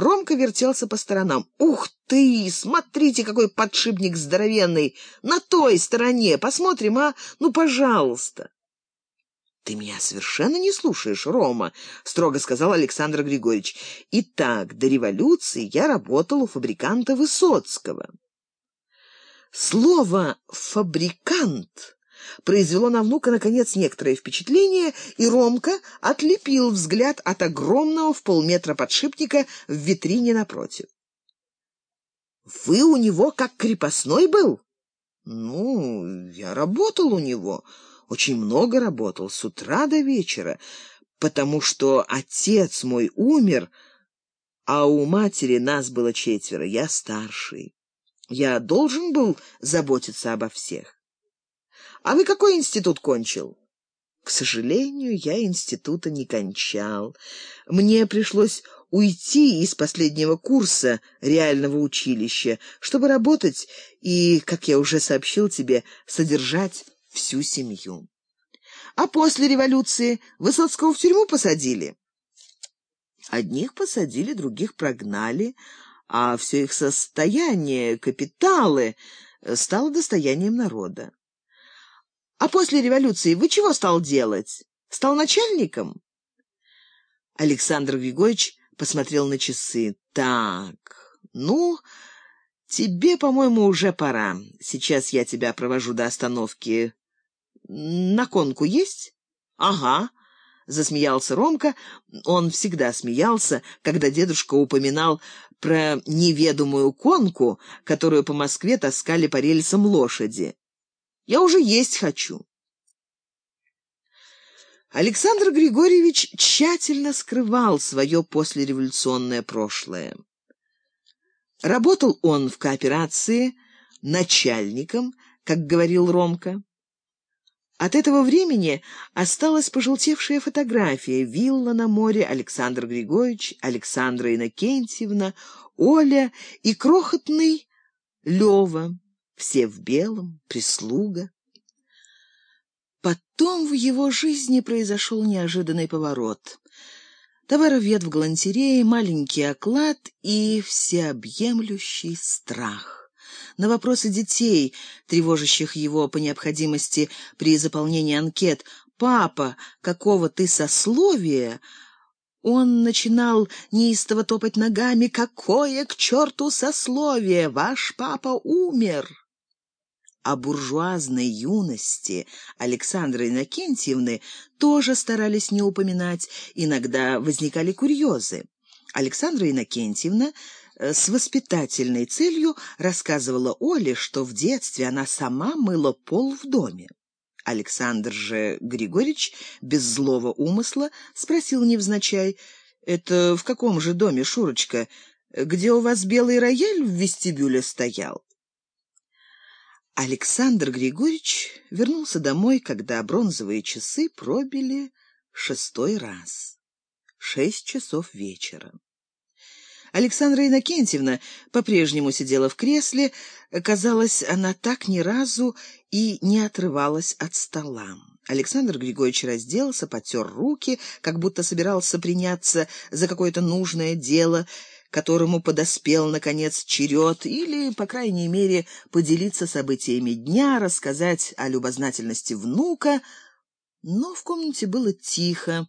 Ромка вертелся по сторонам. «Ух ты! Смотрите, какой подшипник здоровенный! На той стороне! Посмотрим, а? Ну, пожалуйста!» «Ты меня совершенно не слушаешь, Рома», — строго сказал Александр Григорьевич. «Итак, до революции я работал у фабриканта Высоцкого». Слово «фабрикант» произвело на внука, наконец, некоторое впечатление, и Ромка отлепил взгляд от огромного в полметра подшипника в витрине напротив. «Вы у него как крепостной был?» «Ну, я работал у него, очень много работал, с утра до вечера, потому что отец мой умер, а у матери нас было четверо, я старший. Я должен был заботиться обо всех. А вы какой институт кончил? К сожалению, я института не кончал. Мне пришлось уйти из последнего курса реального училища, чтобы работать и, как я уже сообщил тебе, содержать всю семью. А после революции Высоцкого в тюрьму посадили? Одних посадили, других прогнали, а все их состояние, капиталы стало достоянием народа. А после революции вы чего стал делать? Стал начальником? Александр Григорьевич посмотрел на часы. Так, ну, тебе, по-моему, уже пора. Сейчас я тебя провожу до остановки. На конку есть? Ага. Засмеялся Ромка. Он всегда смеялся, когда дедушка упоминал про неведомую конку, которую по Москве таскали по рельсам лошади. Я уже есть хочу. Александр Григорьевич тщательно скрывал свое послереволюционное прошлое. Работал он в кооперации начальником, как говорил Ромка. От этого времени осталась пожелтевшая фотография вилла на море Александр Григорьевич, Александра Иннокентьевна, Оля и крохотный Лева все в белом, прислуга. Потом в его жизни произошел неожиданный поворот. Товаровед в галантерее, маленький оклад и всеобъемлющий страх. На вопросы детей, тревожащих его по необходимости при заполнении анкет «Папа, какого ты сословия?», он начинал неистово топать ногами «Какое к черту сословие? Ваш папа умер!» О буржуазной юности Александры Иннокентьевны тоже старались не упоминать, иногда возникали курьезы. Александра Иннокентьевна э, с воспитательной целью рассказывала Оле, что в детстве она сама мыла пол в доме. Александр же Григорьевич без злого умысла спросил невзначай, «Это в каком же доме, Шурочка? Где у вас белый рояль в вестибюле стоял?» Александр Григорьевич вернулся домой, когда бронзовые часы пробили шестой раз. Шесть часов вечера. Александра Иннокентьевна по-прежнему сидела в кресле. Казалось, она так ни разу и не отрывалась от стола. Александр Григорьевич разделся, потер руки, как будто собирался приняться за какое-то нужное дело, которому подоспел, наконец, черед, или, по крайней мере, поделиться событиями дня, рассказать о любознательности внука. Но в комнате было тихо,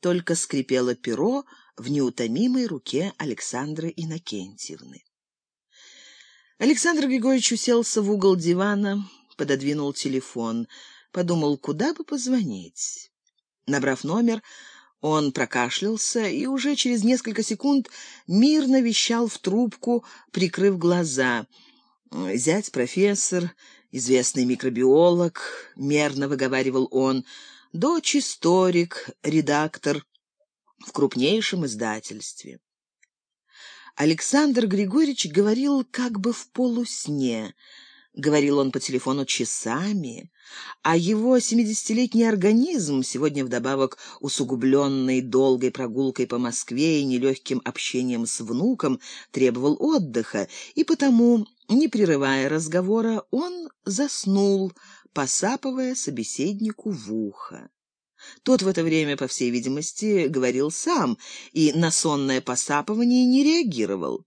только скрипело перо в неутомимой руке Александры Иннокентьевны. Александр Григорьевич уселся в угол дивана, пододвинул телефон, подумал, куда бы позвонить. Набрав номер, он прокашлялся и уже через несколько секунд мирно вещал в трубку, прикрыв глаза. «Зять профессор, известный микробиолог», — мерно выговаривал он, «дочь историк, редактор в крупнейшем издательстве». Александр Григорьевич говорил как бы в полусне — Говорил он по телефону часами, а его семидесятилетний организм, сегодня вдобавок усугубленный долгой прогулкой по Москве и нелегким общением с внуком, требовал отдыха, и потому, не прерывая разговора, он заснул, посапывая собеседнику в ухо. Тот в это время, по всей видимости, говорил сам и на сонное посапывание не реагировал.